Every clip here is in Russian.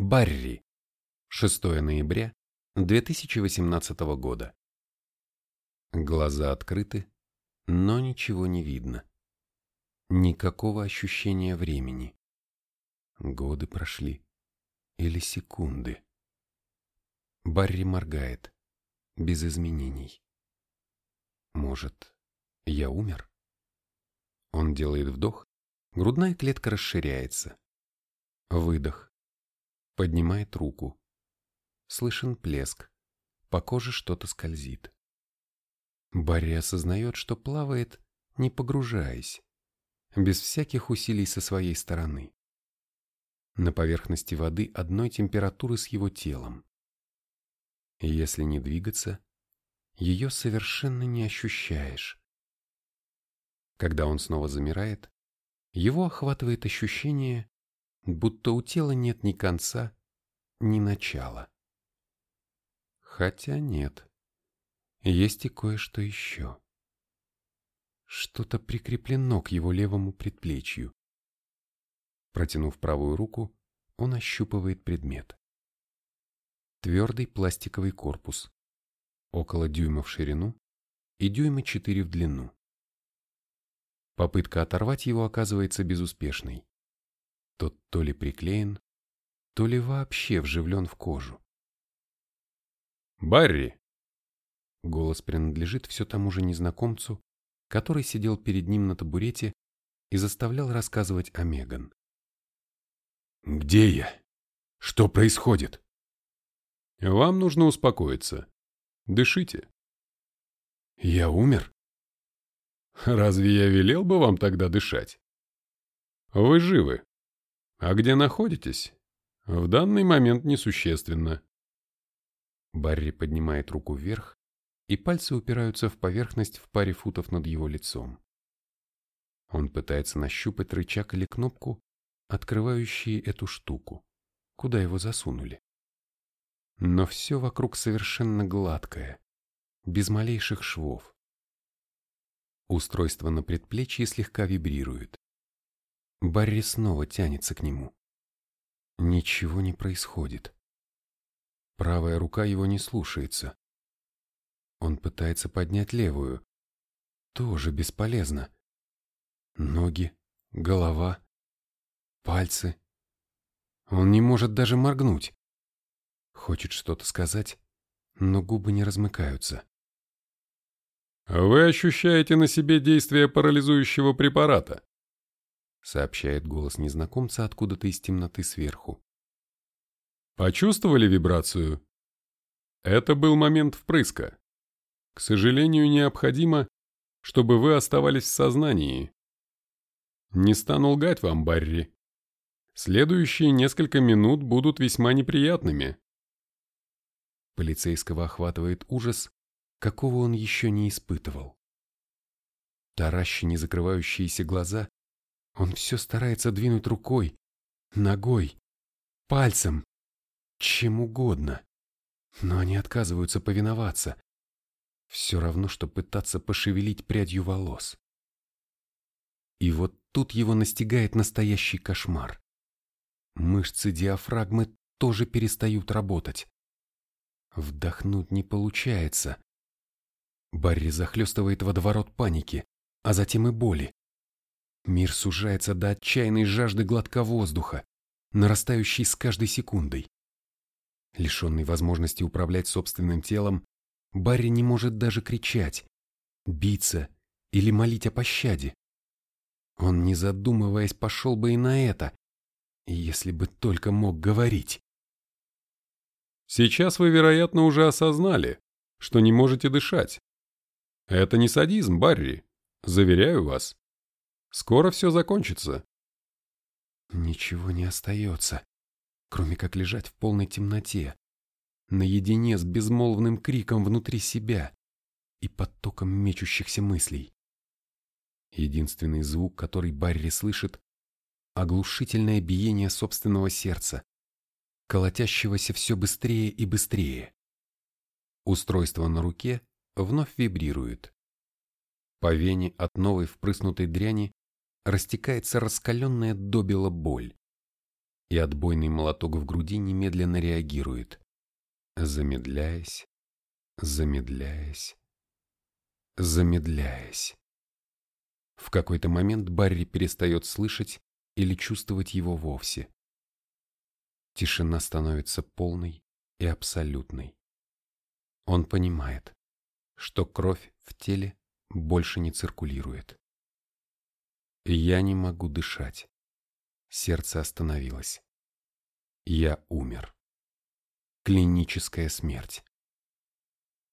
Барри. 6 ноября 2018 года. Глаза открыты, но ничего не видно. Никакого ощущения времени. Годы прошли. Или секунды. Барри моргает. Без изменений. Может, я умер? Он делает вдох. Грудная клетка расширяется. Выдох. Поднимает руку. Слышен плеск. По коже что-то скользит. Барри осознает, что плавает, не погружаясь, без всяких усилий со своей стороны. На поверхности воды одной температуры с его телом. Если не двигаться, ее совершенно не ощущаешь. Когда он снова замирает, его охватывает ощущение, будто у тела нет ни конца, ни начала. Хотя нет, есть и кое-что еще. Что-то прикреплено к его левому предплечью. Протянув правую руку, он ощупывает предмет. Твердый пластиковый корпус, около дюйма в ширину и дюйма четыре в длину. Попытка оторвать его оказывается безуспешной. Тот то ли приклеен, то ли вообще вживлен в кожу. «Барри!» Голос принадлежит все тому же незнакомцу, который сидел перед ним на табурете и заставлял рассказывать о Меган. «Где я? Что происходит?» «Вам нужно успокоиться. Дышите». «Я умер?» «Разве я велел бы вам тогда дышать?» «Вы живы. А где находитесь? В данный момент несущественно. Барри поднимает руку вверх, и пальцы упираются в поверхность в паре футов над его лицом. Он пытается нащупать рычаг или кнопку, открывающие эту штуку, куда его засунули. Но все вокруг совершенно гладкое, без малейших швов. Устройство на предплечье слегка вибрирует. Барри снова тянется к нему. Ничего не происходит. Правая рука его не слушается. Он пытается поднять левую. Тоже бесполезно. Ноги, голова, пальцы. Он не может даже моргнуть. Хочет что-то сказать, но губы не размыкаются. «Вы ощущаете на себе действие парализующего препарата», сообщает голос незнакомца откуда-то из темноты сверху. Почувствовали вибрацию? Это был момент впрыска. К сожалению, необходимо, чтобы вы оставались в сознании. Не стану лгать вам, Барри. Следующие несколько минут будут весьма неприятными. Полицейского охватывает ужас, какого он еще не испытывал. Таращи незакрывающиеся глаза он все старается двинуть рукой, ногой, пальцем, чем угодно. Но они отказываются повиноваться. Все равно, что пытаться пошевелить прядью волос. И вот тут его настигает настоящий кошмар. Мышцы диафрагмы тоже перестают работать. Вдохнуть не получается. Барри захлестывает водоворот паники, а затем и боли. Мир сужается до отчаянной жажды глотка воздуха, нарастающей с каждой секундой. Лишенный возможности управлять собственным телом, Барри не может даже кричать, биться или молить о пощаде. Он, не задумываясь, пошел бы и на это, если бы только мог говорить. Сейчас вы, вероятно, уже осознали, что не можете дышать. Это не садизм, Барри, заверяю вас. Скоро все закончится. Ничего не остается, кроме как лежать в полной темноте, наедине с безмолвным криком внутри себя и потоком мечущихся мыслей. Единственный звук, который Барри слышит, оглушительное биение собственного сердца, колотящегося все быстрее и быстрее. Устройство на руке вновь вибрирует. По вене от новой впрыснутой дряни растекается раскаленная добила боль. и отбойный молоток в груди немедленно реагирует, замедляясь, замедляясь, замедляясь. В какой-то момент Барри перестает слышать или чувствовать его вовсе. Тишина становится полной и абсолютной. Он понимает, что кровь в теле больше не циркулирует. Я не могу дышать. Сердце остановилось. Я умер. Клиническая смерть.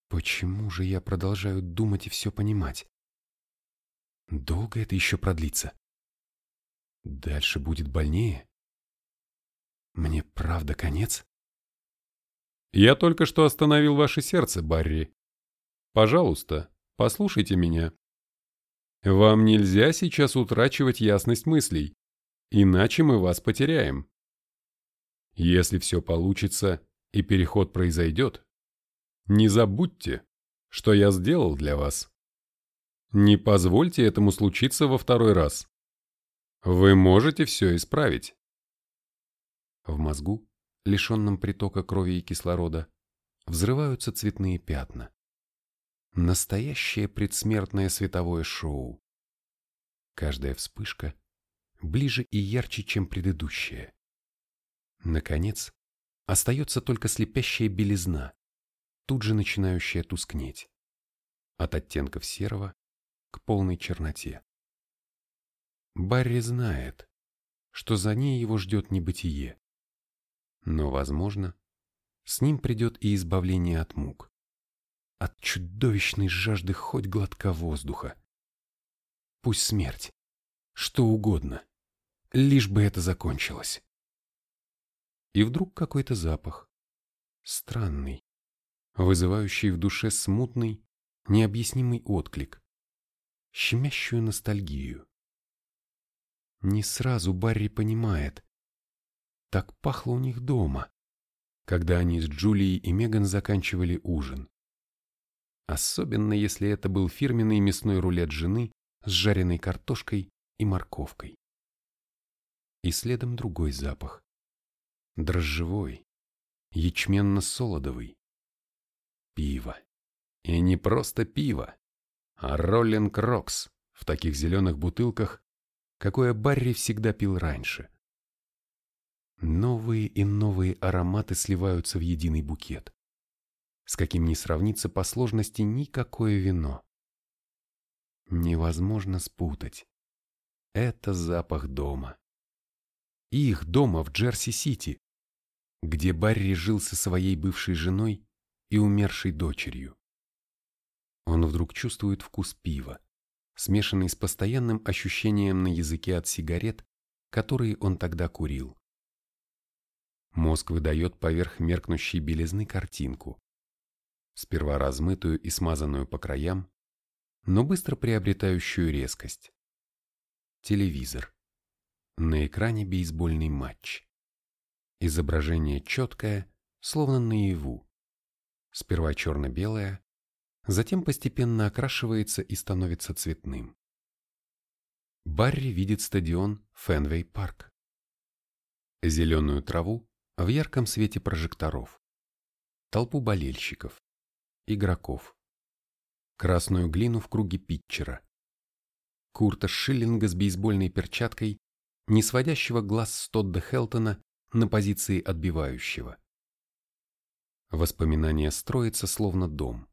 Почему же я продолжаю думать и все понимать? Долго это еще продлится? Дальше будет больнее? Мне правда конец? Я только что остановил ваше сердце, Барри. Пожалуйста, послушайте меня. Вам нельзя сейчас утрачивать ясность мыслей, иначе мы вас потеряем. Если все получится и переход произойдет, не забудьте, что я сделал для вас. Не позвольте этому случиться во второй раз. Вы можете все исправить. В мозгу, лишенном притока крови и кислорода, взрываются цветные пятна. Настоящее предсмертное световое шоу. Каждая вспышка ближе и ярче, чем предыдущая. Наконец, остается только слепящая белизна, тут же начинающая тускнеть. От оттенков серого к полной черноте. Барри знает, что за ней его ждет небытие. Но, возможно, с ним придет и избавление от мук от чудовищной жажды хоть глотка воздуха. Пусть смерть, что угодно, лишь бы это закончилось. И вдруг какой-то запах, странный, вызывающий в душе смутный, необъяснимый отклик, щемящую ностальгию. Не сразу Барри понимает, так пахло у них дома, когда они с Джулией и Меган заканчивали ужин особенно если это был фирменный мясной рулет жены с жареной картошкой и морковкой. И следом другой запах. Дрожжевой, ячменно-солодовый. Пиво. И не просто пиво, а Роллинг Рокс в таких зеленых бутылках, какое Барри всегда пил раньше. Новые и новые ароматы сливаются в единый букет с каким не сравнится по сложности никакое вино. Невозможно спутать. Это запах дома. Их дома в Джерси-Сити, где Барри жил со своей бывшей женой и умершей дочерью. Он вдруг чувствует вкус пива, смешанный с постоянным ощущением на языке от сигарет, которые он тогда курил. Мозг выдает поверх меркнущей белизны картинку сперва размытую и смазанную по краям, но быстро приобретающую резкость. Телевизор. На экране бейсбольный матч. Изображение четкое, словно наяву. Сперва черно-белое, затем постепенно окрашивается и становится цветным. Барри видит стадион Фенвей-парк. Зеленую траву в ярком свете прожекторов. Толпу болельщиков игроков. Красную глину в круге питчера. Курта Шиллинга с бейсбольной перчаткой, не сводящего глаз с Тодда Хелтона на позиции отбивающего. Воспоминание строится словно дом.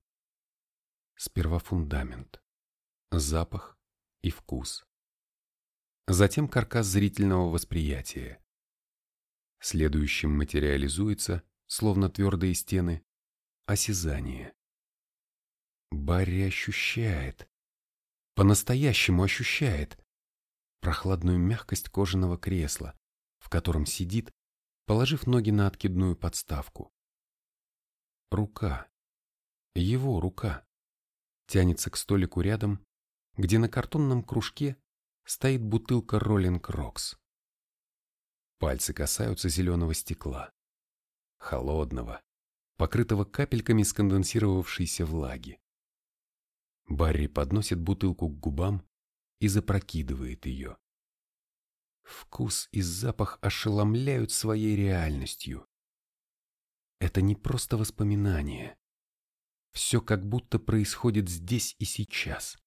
Сперва фундамент, запах и вкус. Затем каркас зрительного восприятия. Следующим материализуется, словно твердые стены, осязание. Барри ощущает, по-настоящему ощущает прохладную мягкость кожаного кресла, в котором сидит, положив ноги на откидную подставку. Рука, его рука, тянется к столику рядом, где на картонном кружке стоит бутылка Роллинг Рокс. Пальцы касаются зеленого стекла, холодного, покрытого капельками сконденсировавшейся влаги. Барри подносит бутылку к губам и запрокидывает ее. Вкус и запах ошеломляют своей реальностью. Это не просто воспоминание. Все как будто происходит здесь и сейчас.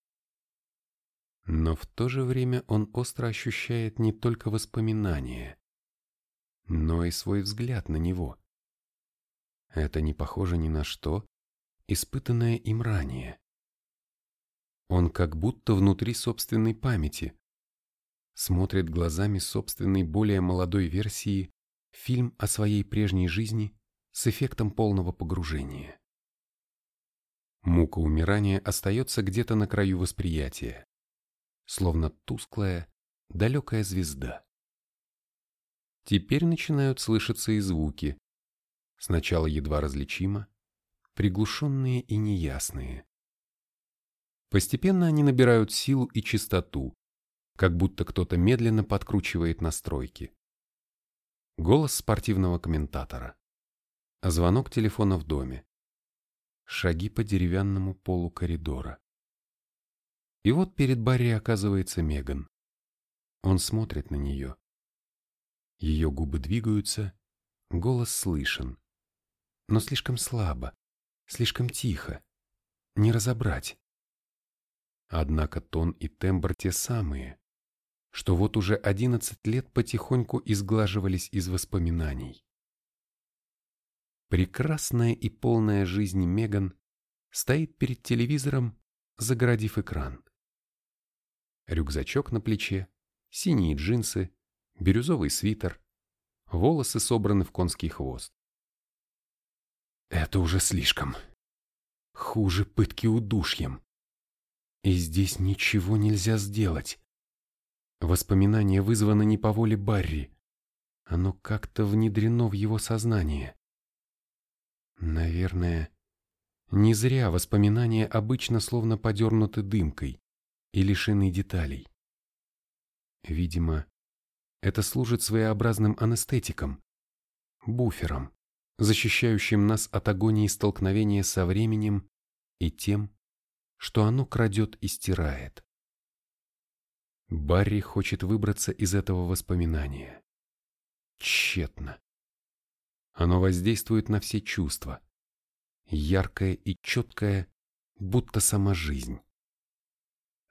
Но в то же время он остро ощущает не только воспоминания, но и свой взгляд на него. Это не похоже ни на что, испытанное им ранее. Он как будто внутри собственной памяти, смотрит глазами собственной более молодой версии фильм о своей прежней жизни с эффектом полного погружения. Мука умирания остается где-то на краю восприятия, словно тусклая, далекая звезда. Теперь начинают слышаться и звуки, сначала едва различимо, приглушенные и неясные. Постепенно они набирают силу и чистоту, как будто кто-то медленно подкручивает настройки. Голос спортивного комментатора. Звонок телефона в доме. Шаги по деревянному полу коридора. И вот перед Барри оказывается Меган. Он смотрит на нее. Ее губы двигаются, голос слышен. Но слишком слабо, слишком тихо. Не разобрать. Однако тон и тембр те самые, что вот уже одиннадцать лет потихоньку изглаживались из воспоминаний. Прекрасная и полная жизни Меган стоит перед телевизором, загородив экран. Рюкзачок на плече, синие джинсы, бирюзовый свитер, волосы собраны в конский хвост. Это уже слишком. Хуже пытки удушьем. И здесь ничего нельзя сделать. Воспоминание вызвано не по воле Барри. Оно как-то внедрено в его сознание. Наверное, не зря воспоминания обычно словно подернуты дымкой и лишены деталей. Видимо, это служит своеобразным анестетиком, буфером, защищающим нас от агонии столкновения со временем и тем, что оно крадет и стирает. Барри хочет выбраться из этого воспоминания. Тщетно. Оно воздействует на все чувства. Яркое и четкое, будто сама жизнь.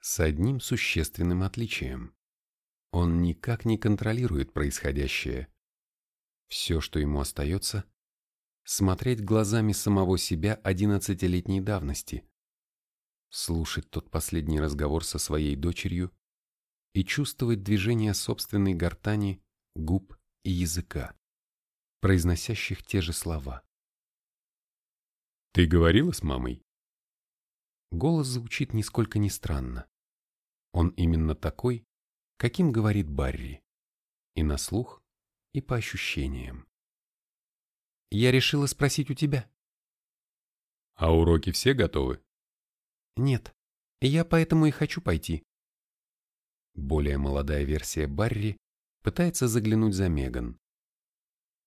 С одним существенным отличием. Он никак не контролирует происходящее. Все, что ему остается, смотреть глазами самого себя одиннадцатилетней давности, слушать тот последний разговор со своей дочерью и чувствовать движение собственной гортани, губ и языка, произносящих те же слова. «Ты говорила с мамой?» Голос звучит нисколько не странно. Он именно такой, каким говорит Барри, и на слух, и по ощущениям. Я решила спросить у тебя. А уроки все готовы? Нет, я поэтому и хочу пойти. Более молодая версия Барри пытается заглянуть за Меган.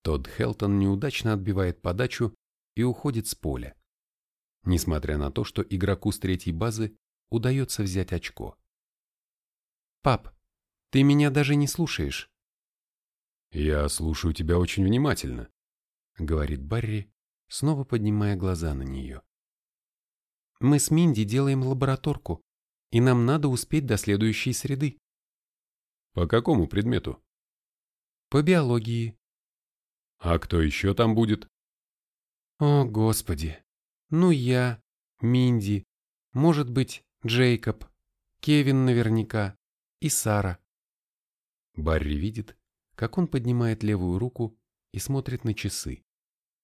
Тодд Хелтон неудачно отбивает подачу и уходит с поля. Несмотря на то, что игроку с третьей базы удается взять очко. «Пап, ты меня даже не слушаешь». «Я слушаю тебя очень внимательно», — говорит Барри, снова поднимая глаза на нее. Мы с Минди делаем лабораторку, и нам надо успеть до следующей среды. По какому предмету? По биологии. А кто еще там будет? О, Господи. Ну, я, Минди, может быть, Джейкоб, Кевин наверняка и Сара. Барри видит, как он поднимает левую руку и смотрит на часы,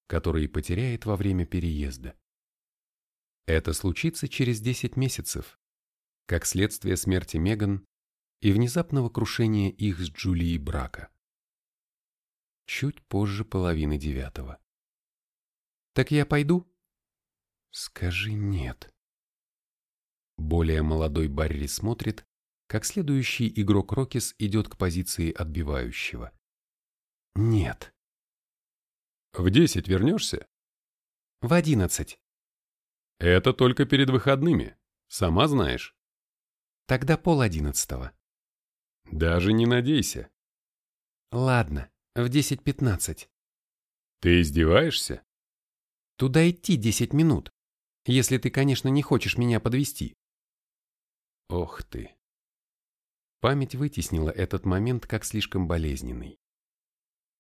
которые потеряет во время переезда. Это случится через 10 месяцев, как следствие смерти Меган и внезапного крушения их с Джулией брака. Чуть позже половины девятого. «Так я пойду?» «Скажи нет». Более молодой Барри смотрит, как следующий игрок Рокис идет к позиции отбивающего. «Нет». «В десять вернешься?» «В одиннадцать». Это только перед выходными, сама знаешь. Тогда пол одиннадцатого. Даже не надейся. Ладно, в 10.15. Ты издеваешься? Туда идти 10 минут, если ты, конечно, не хочешь меня подвести. Ох ты. Память вытеснила этот момент как слишком болезненный.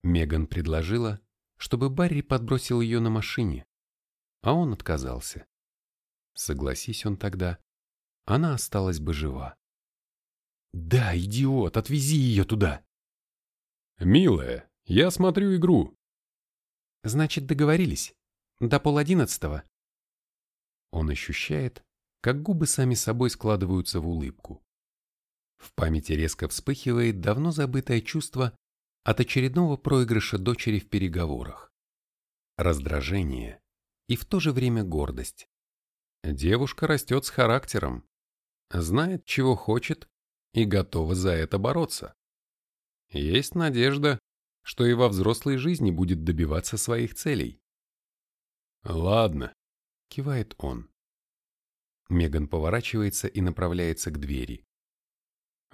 Меган предложила, чтобы Барри подбросил ее на машине, а он отказался. Согласись он тогда, она осталась бы жива. «Да, идиот, отвези ее туда!» «Милая, я смотрю игру». «Значит, договорились? До полодиннадцатого?» Он ощущает, как губы сами собой складываются в улыбку. В памяти резко вспыхивает давно забытое чувство от очередного проигрыша дочери в переговорах. Раздражение и в то же время гордость. Девушка растет с характером, знает, чего хочет и готова за это бороться. Есть надежда, что и во взрослой жизни будет добиваться своих целей. «Ладно», — кивает он. Меган поворачивается и направляется к двери.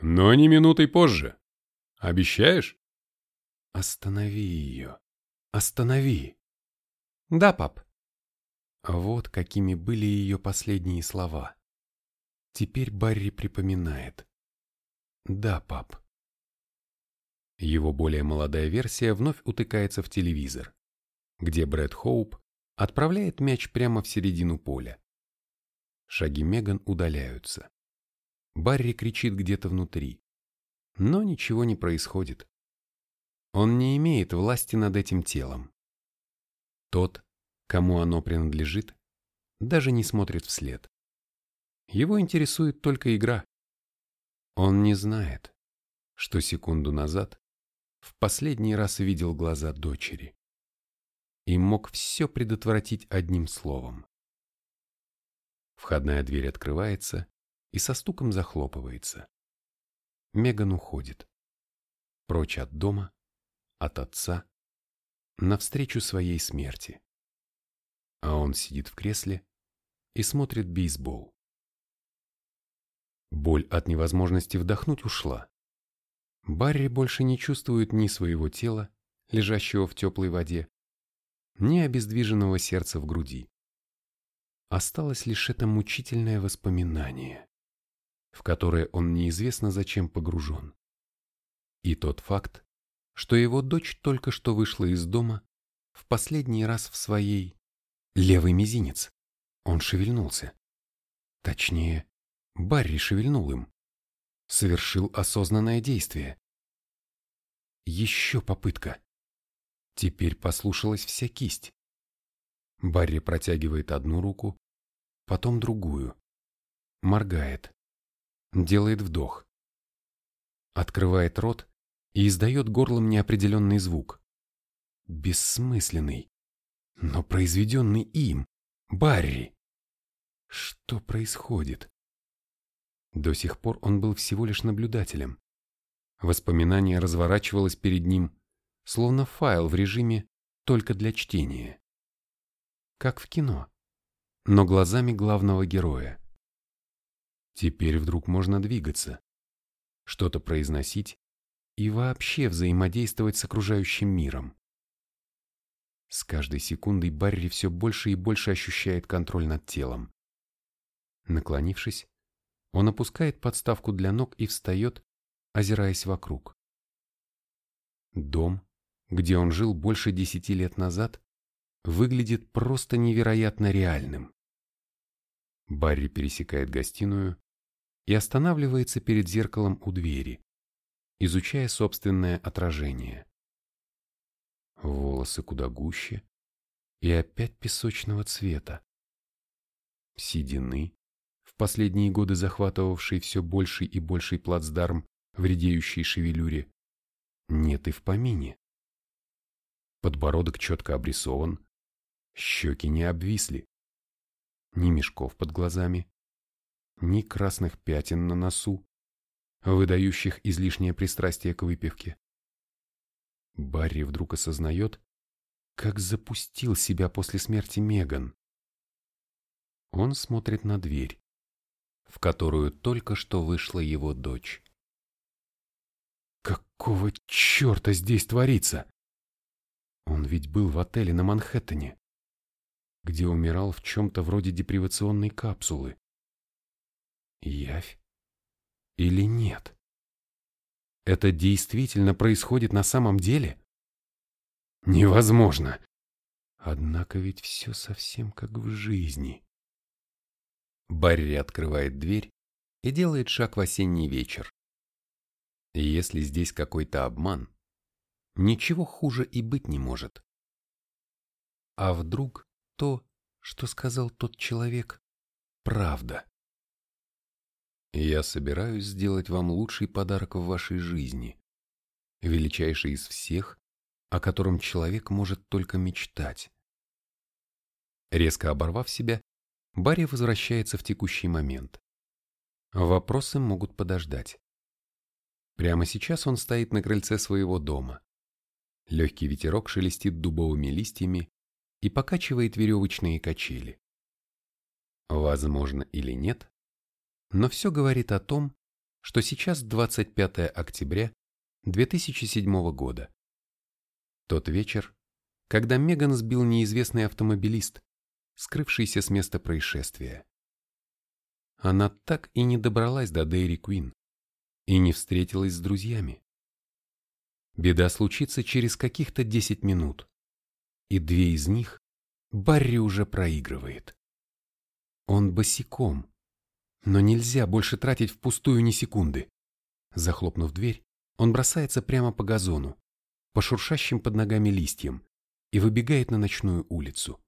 «Но не минутой позже. Обещаешь?» «Останови ее. Останови!» «Да, пап». Вот какими были ее последние слова. Теперь Барри припоминает. «Да, пап». Его более молодая версия вновь утыкается в телевизор, где Брэд Хоуп отправляет мяч прямо в середину поля. Шаги Меган удаляются. Барри кричит где-то внутри. Но ничего не происходит. Он не имеет власти над этим телом. Тот, кому оно принадлежит, даже не смотрит вслед. Его интересует только игра. Он не знает, что секунду назад в последний раз видел глаза дочери и мог все предотвратить одним словом. Входная дверь открывается и со стуком захлопывается. Меган уходит. Прочь от дома, от отца, навстречу своей смерти. А он сидит в кресле и смотрит бейсбол. Боль от невозможности вдохнуть ушла. Барри больше не чувствует ни своего тела, лежащего в теплой воде, ни обездвиженного сердца в груди. Осталось лишь это мучительное воспоминание, в которое он неизвестно зачем погружен. И тот факт, что его дочь только что вышла из дома в последний раз в своей левый мизинец. Он шевельнулся. Точнее, Барри шевельнул им совершил осознанное действие. Еще попытка. Теперь послушалась вся кисть. Барри протягивает одну руку, потом другую. Моргает. Делает вдох. Открывает рот и издает горлом неопределенный звук. Бессмысленный, но произведенный им, Барри. Что происходит? До сих пор он был всего лишь наблюдателем. Воспоминание разворачивалось перед ним, словно файл в режиме только для чтения. Как в кино, но глазами главного героя. Теперь вдруг можно двигаться, что-то произносить и вообще взаимодействовать с окружающим миром. С каждой секундой Барри все больше и больше ощущает контроль над телом. Наклонившись, он опускает подставку для ног и встает, озираясь вокруг. Дом, где он жил больше десяти лет назад, выглядит просто невероятно реальным. Барри пересекает гостиную и останавливается перед зеркалом у двери, изучая собственное отражение. Волосы куда гуще и опять песочного цвета. Седины, последние годы захватывавший все больший и больший плацдарм в шевелюре, нет и в помине. Подбородок четко обрисован, щеки не обвисли. Ни мешков под глазами, ни красных пятен на носу, выдающих излишнее пристрастие к выпивке. Барри вдруг осознает, как запустил себя после смерти Меган. Он смотрит на дверь в которую только что вышла его дочь. Какого черта здесь творится? Он ведь был в отеле на Манхэттене, где умирал в чем-то вроде депривационной капсулы. Явь? Или нет? Это действительно происходит на самом деле? Невозможно. Однако ведь все совсем как в жизни. Барри открывает дверь и делает шаг в осенний вечер. Если здесь какой-то обман, ничего хуже и быть не может. А вдруг то, что сказал тот человек, правда? Я собираюсь сделать вам лучший подарок в вашей жизни, величайший из всех, о котором человек может только мечтать. Резко оборвав себя, Барри возвращается в текущий момент. Вопросы могут подождать. Прямо сейчас он стоит на крыльце своего дома. Легкий ветерок шелестит дубовыми листьями и покачивает веревочные качели. Возможно или нет, но все говорит о том, что сейчас 25 октября 2007 года. Тот вечер, когда Меган сбил неизвестный автомобилист, скрывшийся с места происшествия. Она так и не добралась до Дейри Куин и не встретилась с друзьями. Беда случится через каких-то 10 минут, и две из них Барри уже проигрывает. Он босиком, но нельзя больше тратить впустую ни секунды. Захлопнув дверь, он бросается прямо по газону, по шуршащим под ногами листьям, и выбегает на ночную улицу.